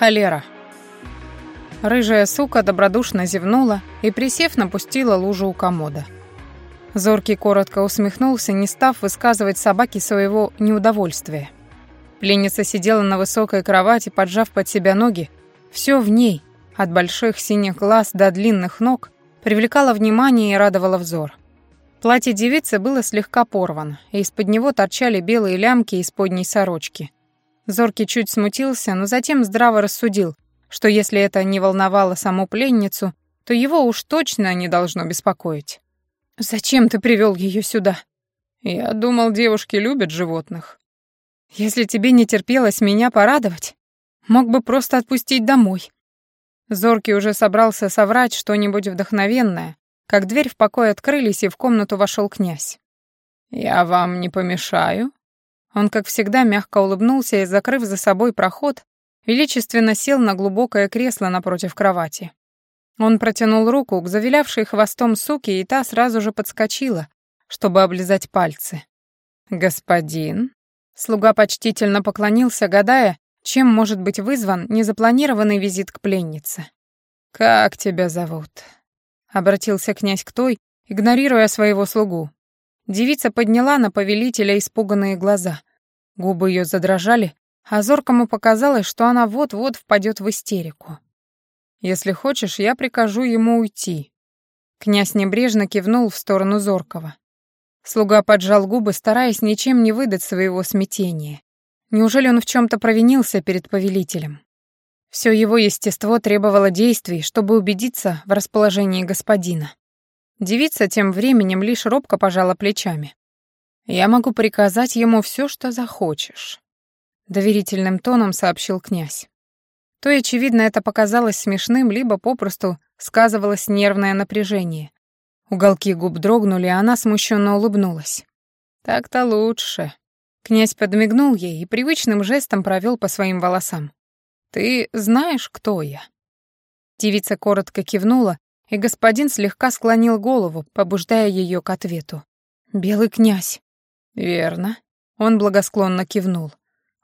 Холера. Рыжая сука добродушно зевнула и, присев, напустила лужу у комода. Зоркий коротко усмехнулся, не став высказывать собаке своего неудовольствия. Пленница сидела на высокой кровати, поджав под себя ноги. Все в ней, от больших синих глаз до длинных ног, привлекало внимание и радовало взор. Платье девицы было слегка порвано, и из-под него торчали белые лямки из подней сорочки. Зоркий чуть смутился, но затем здраво рассудил, что если это не волновало саму пленницу, то его уж точно не должно беспокоить. «Зачем ты привел ее сюда?» «Я думал, девушки любят животных». «Если тебе не терпелось меня порадовать, мог бы просто отпустить домой». Зоркий уже собрался соврать что-нибудь вдохновенное, как дверь в покой открылись, и в комнату вошел князь. «Я вам не помешаю?» Он, как всегда, мягко улыбнулся и, закрыв за собой проход, величественно сел на глубокое кресло напротив кровати. Он протянул руку к завилявшей хвостом суке, и та сразу же подскочила, чтобы облизать пальцы. «Господин?» Слуга почтительно поклонился, гадая, чем может быть вызван незапланированный визит к пленнице. «Как тебя зовут?» обратился князь к той, игнорируя своего слугу. Девица подняла на повелителя испуганные глаза. Губы ее задрожали, а зоркому показалось, что она вот-вот впадет в истерику. «Если хочешь, я прикажу ему уйти». Князь небрежно кивнул в сторону Зоркого. Слуга поджал губы, стараясь ничем не выдать своего смятения. Неужели он в чем-то провинился перед повелителем? Все его естество требовало действий, чтобы убедиться в расположении господина. Девица тем временем лишь робко пожала плечами. «Я могу приказать ему все, что захочешь», — доверительным тоном сообщил князь. То, очевидно, это показалось смешным, либо попросту сказывалось нервное напряжение. Уголки губ дрогнули, а она смущенно улыбнулась. «Так-то лучше». Князь подмигнул ей и привычным жестом провел по своим волосам. «Ты знаешь, кто я?» Девица коротко кивнула, и господин слегка склонил голову, побуждая ее к ответу. «Белый князь». «Верно». Он благосклонно кивнул.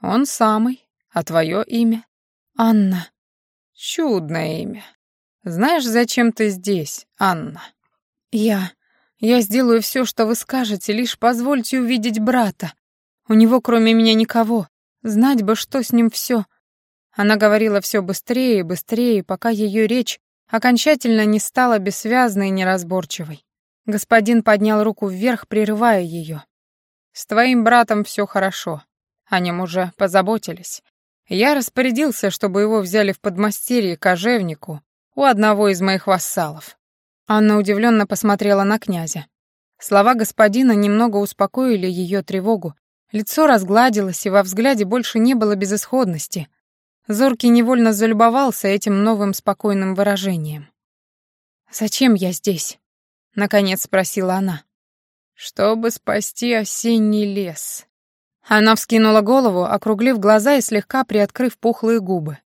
«Он самый. А твое имя?» «Анна». «Чудное имя. Знаешь, зачем ты здесь, Анна?» «Я... Я сделаю все, что вы скажете, лишь позвольте увидеть брата. У него кроме меня никого. Знать бы, что с ним все. Она говорила все быстрее и быстрее, пока ее речь окончательно не стала бессвязной и неразборчивой. Господин поднял руку вверх, прерывая ее. «С твоим братом все хорошо. О нем уже позаботились. Я распорядился, чтобы его взяли в подмастерье кожевнику у одного из моих вассалов». Анна удивленно посмотрела на князя. Слова господина немного успокоили ее тревогу. Лицо разгладилось, и во взгляде больше не было безысходности, Зоркий невольно залюбовался этим новым спокойным выражением. «Зачем я здесь?» — наконец спросила она. «Чтобы спасти осенний лес». Она вскинула голову, округлив глаза и слегка приоткрыв пухлые губы.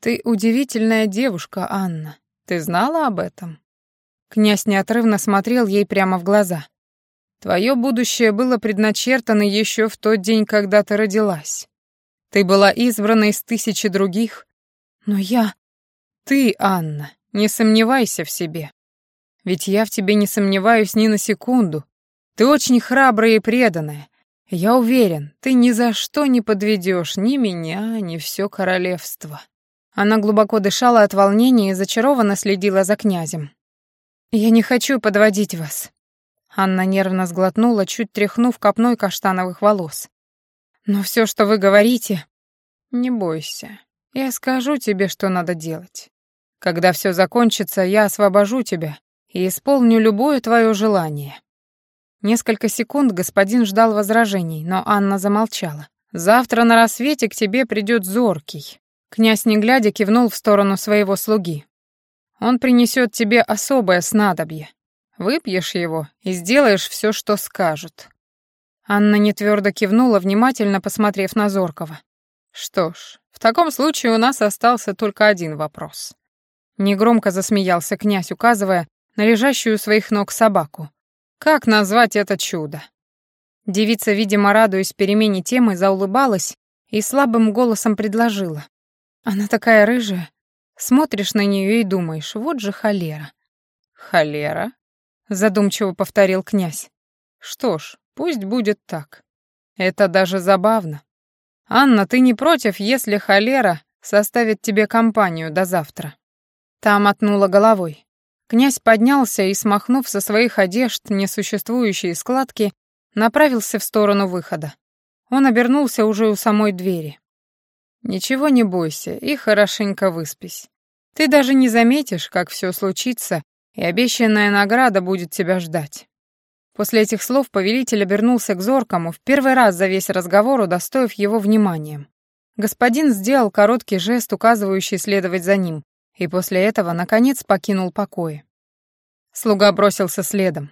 «Ты удивительная девушка, Анна. Ты знала об этом?» Князь неотрывно смотрел ей прямо в глаза. «Твое будущее было предначертано еще в тот день, когда ты родилась. Ты была избрана из тысячи других, но я... Ты, Анна, не сомневайся в себе. Ведь я в тебе не сомневаюсь ни на секунду. Ты очень храбрая и преданная. Я уверен, ты ни за что не подведешь ни меня, ни все королевство». Она глубоко дышала от волнения и зачарованно следила за князем. «Я не хочу подводить вас». Анна нервно сглотнула, чуть тряхнув копной каштановых волос. Но все, что вы говорите... Не бойся. Я скажу тебе, что надо делать. Когда все закончится, я освобожу тебя и исполню любое твое желание. Несколько секунд господин ждал возражений, но Анна замолчала. «Завтра на рассвете к тебе придет зоркий». Князь, не глядя, кивнул в сторону своего слуги. «Он принесет тебе особое снадобье. Выпьешь его и сделаешь все, что скажут. Анна нетвёрдо кивнула, внимательно посмотрев на Зоркова. «Что ж, в таком случае у нас остался только один вопрос». Негромко засмеялся князь, указывая на лежащую у своих ног собаку. «Как назвать это чудо?» Девица, видимо, радуясь перемене темы, заулыбалась и слабым голосом предложила. Она такая рыжая. Смотришь на нее и думаешь, вот же холера. Холера? Задумчиво повторил князь. Что ж, пусть будет так. Это даже забавно. Анна, ты не против, если холера составит тебе компанию до завтра? Та мотнула головой. Князь поднялся и, смахнув со своих одежд несуществующие складки, направился в сторону выхода. Он обернулся уже у самой двери. «Ничего не бойся и хорошенько выспись. Ты даже не заметишь, как все случится, и обещанная награда будет тебя ждать». После этих слов повелитель обернулся к Зоркому, в первый раз за весь разговор удостоив его вниманием. Господин сделал короткий жест, указывающий следовать за ним, и после этого, наконец, покинул покои. Слуга бросился следом.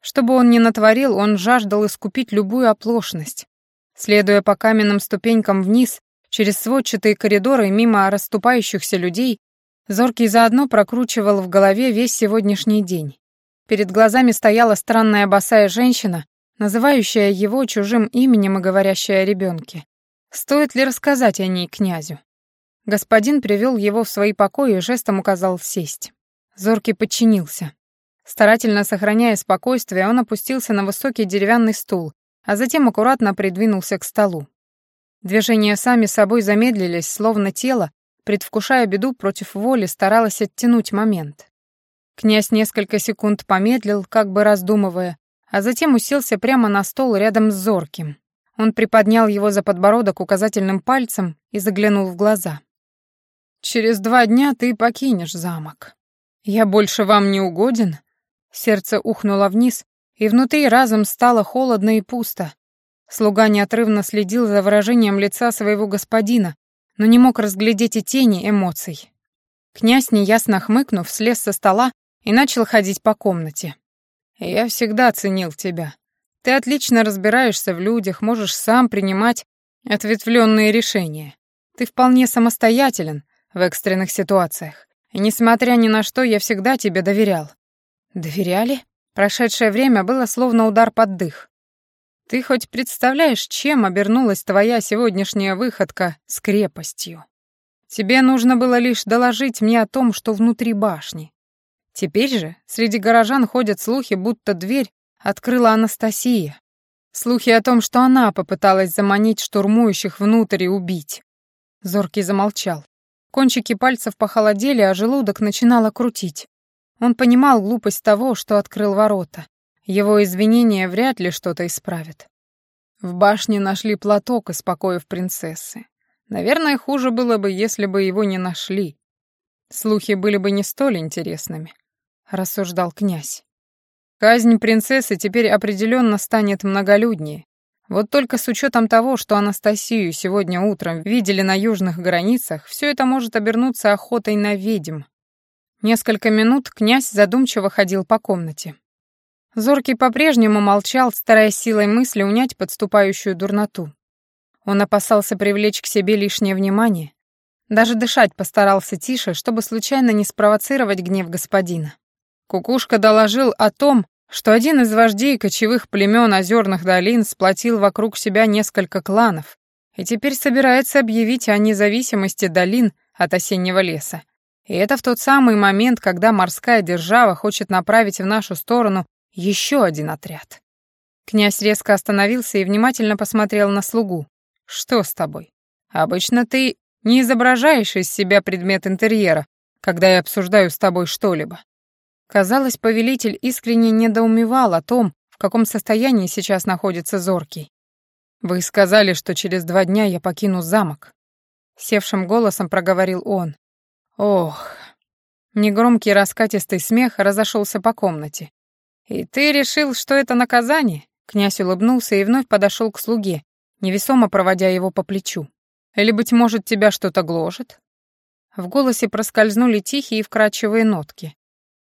Что бы он ни натворил, он жаждал искупить любую оплошность. Следуя по каменным ступенькам вниз, через сводчатые коридоры мимо расступающихся людей, Зоркий заодно прокручивал в голове весь сегодняшний день. Перед глазами стояла странная босая женщина, называющая его чужим именем и говорящая о ребенке. Стоит ли рассказать о ней князю? Господин привел его в свои покои и жестом указал сесть. Зоркий подчинился. Старательно сохраняя спокойствие, он опустился на высокий деревянный стул, а затем аккуратно придвинулся к столу. Движения сами собой замедлились, словно тело, предвкушая беду против воли, старалось оттянуть момент. Князь несколько секунд помедлил, как бы раздумывая, а затем уселся прямо на стол рядом с Зорким. Он приподнял его за подбородок указательным пальцем и заглянул в глаза. «Через два дня ты покинешь замок. Я больше вам не угоден?» Сердце ухнуло вниз, и внутри разом стало холодно и пусто. Слуга неотрывно следил за выражением лица своего господина, но не мог разглядеть и тени эмоций. Князь, неясно хмыкнув, слез со стола и начал ходить по комнате. «Я всегда ценил тебя. Ты отлично разбираешься в людях, можешь сам принимать ответвленные решения. Ты вполне самостоятелен в экстренных ситуациях. И несмотря ни на что, я всегда тебе доверял. Доверяли? Прошедшее время было словно удар под дых. Ты хоть представляешь, чем обернулась твоя сегодняшняя выходка с крепостью? Тебе нужно было лишь доложить мне о том, что внутри башни. Теперь же среди горожан ходят слухи, будто дверь открыла Анастасия. Слухи о том, что она попыталась заманить штурмующих внутрь и убить. Зоркий замолчал. Кончики пальцев похолодели, а желудок начинало крутить. Он понимал глупость того, что открыл ворота. Его извинения вряд ли что-то исправят. В башне нашли платок из покоев принцессы. Наверное, хуже было бы, если бы его не нашли. Слухи были бы не столь интересными, рассуждал князь. Казнь принцессы теперь определенно станет многолюднее. Вот только с учетом того, что Анастасию сегодня утром видели на южных границах, все это может обернуться охотой на ведьм, Несколько минут князь задумчиво ходил по комнате. Зоркий по-прежнему молчал, стараясь силой мысли унять подступающую дурноту. Он опасался привлечь к себе лишнее внимание. Даже дышать постарался тише, чтобы случайно не спровоцировать гнев господина. Кукушка доложил о том, что один из вождей кочевых племен озерных долин сплотил вокруг себя несколько кланов и теперь собирается объявить о независимости долин от осеннего леса и это в тот самый момент, когда морская держава хочет направить в нашу сторону еще один отряд. Князь резко остановился и внимательно посмотрел на слугу. «Что с тобой? Обычно ты не изображаешь из себя предмет интерьера, когда я обсуждаю с тобой что-либо». Казалось, повелитель искренне недоумевал о том, в каком состоянии сейчас находится Зоркий. «Вы сказали, что через два дня я покину замок», — севшим голосом проговорил он. Ох. Негромкий раскатистый смех разошелся по комнате. И ты решил, что это наказание? Князь улыбнулся и вновь подошел к слуге, невесомо проводя его по плечу. Или, быть может, тебя что-то гложет? В голосе проскользнули тихие и вкрадчивые нотки.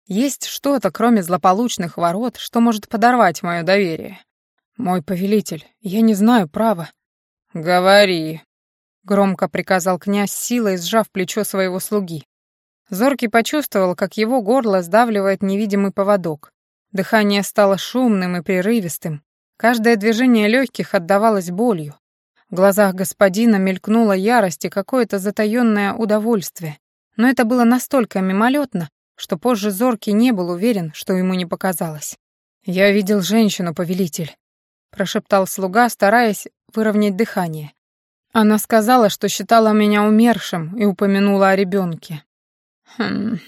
Есть что-то, кроме злополучных ворот, что может подорвать мое доверие. Мой повелитель, я не знаю права. Говори, Громко приказал князь силой, сжав плечо своего слуги. Зоркий почувствовал, как его горло сдавливает невидимый поводок. Дыхание стало шумным и прерывистым. Каждое движение легких отдавалось болью. В глазах господина мелькнула ярость и какое-то затаённое удовольствие, но это было настолько мимолетно, что позже Зоркий не был уверен, что ему не показалось. «Я видел женщину, повелитель», — прошептал слуга, стараясь выровнять дыхание. Она сказала, что считала меня умершим и упомянула о ребенке. Хм.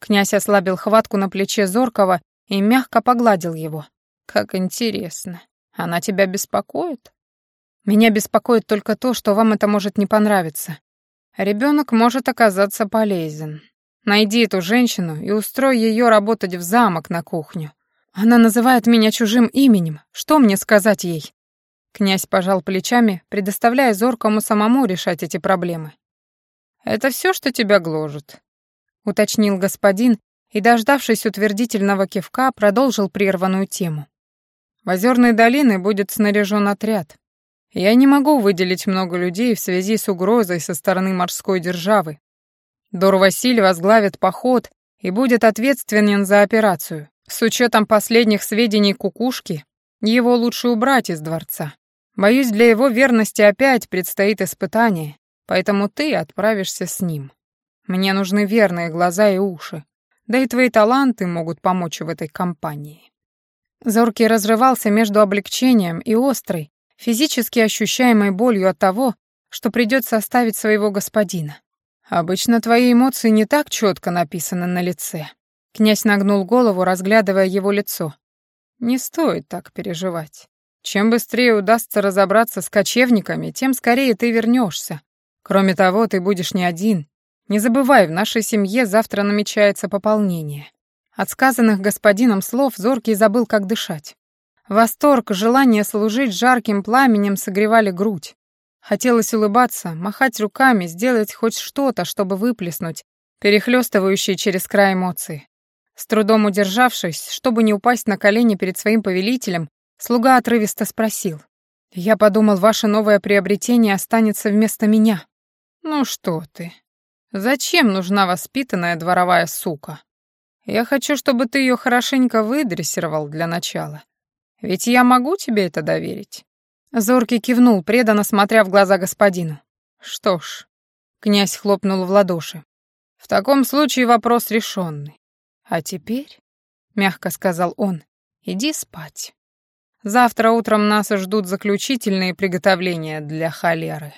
Князь ослабил хватку на плече Зоркова и мягко погладил его. Как интересно. Она тебя беспокоит? Меня беспокоит только то, что вам это может не понравиться. Ребенок может оказаться полезен. Найди эту женщину и устрой ее работать в замок на кухню. Она называет меня чужим именем. Что мне сказать ей? Князь пожал плечами, предоставляя Зоркому самому решать эти проблемы. «Это все, что тебя гложет?» — уточнил господин и, дождавшись утвердительного кивка, продолжил прерванную тему. «В Озерной долине будет снаряжен отряд. Я не могу выделить много людей в связи с угрозой со стороны морской державы. Дор Василий возглавит поход и будет ответственен за операцию. С учетом последних сведений кукушки, его лучше убрать из дворца. Боюсь, для его верности опять предстоит испытание, поэтому ты отправишься с ним. Мне нужны верные глаза и уши, да и твои таланты могут помочь в этой кампании». Зоркий разрывался между облегчением и острой, физически ощущаемой болью от того, что придется оставить своего господина. «Обычно твои эмоции не так четко написаны на лице». Князь нагнул голову, разглядывая его лицо, не стоит так переживать. Чем быстрее удастся разобраться с кочевниками, тем скорее ты вернешься. Кроме того, ты будешь не один. Не забывай, в нашей семье завтра намечается пополнение. От сказанных господином слов Зоркий забыл, как дышать. Восторг, желание служить жарким пламенем согревали грудь. Хотелось улыбаться, махать руками, сделать хоть что-то, чтобы выплеснуть перехлёстывающие через край эмоции. С трудом удержавшись, чтобы не упасть на колени перед своим повелителем, слуга отрывисто спросил. «Я подумал, ваше новое приобретение останется вместо меня». «Ну что ты? Зачем нужна воспитанная дворовая сука? Я хочу, чтобы ты ее хорошенько выдрессировал для начала. Ведь я могу тебе это доверить». Зоркий кивнул, преданно смотря в глаза господину. «Что ж», — князь хлопнул в ладоши, — «в таком случае вопрос решенный. «А теперь», — мягко сказал он, — «иди спать. Завтра утром нас ждут заключительные приготовления для холеры».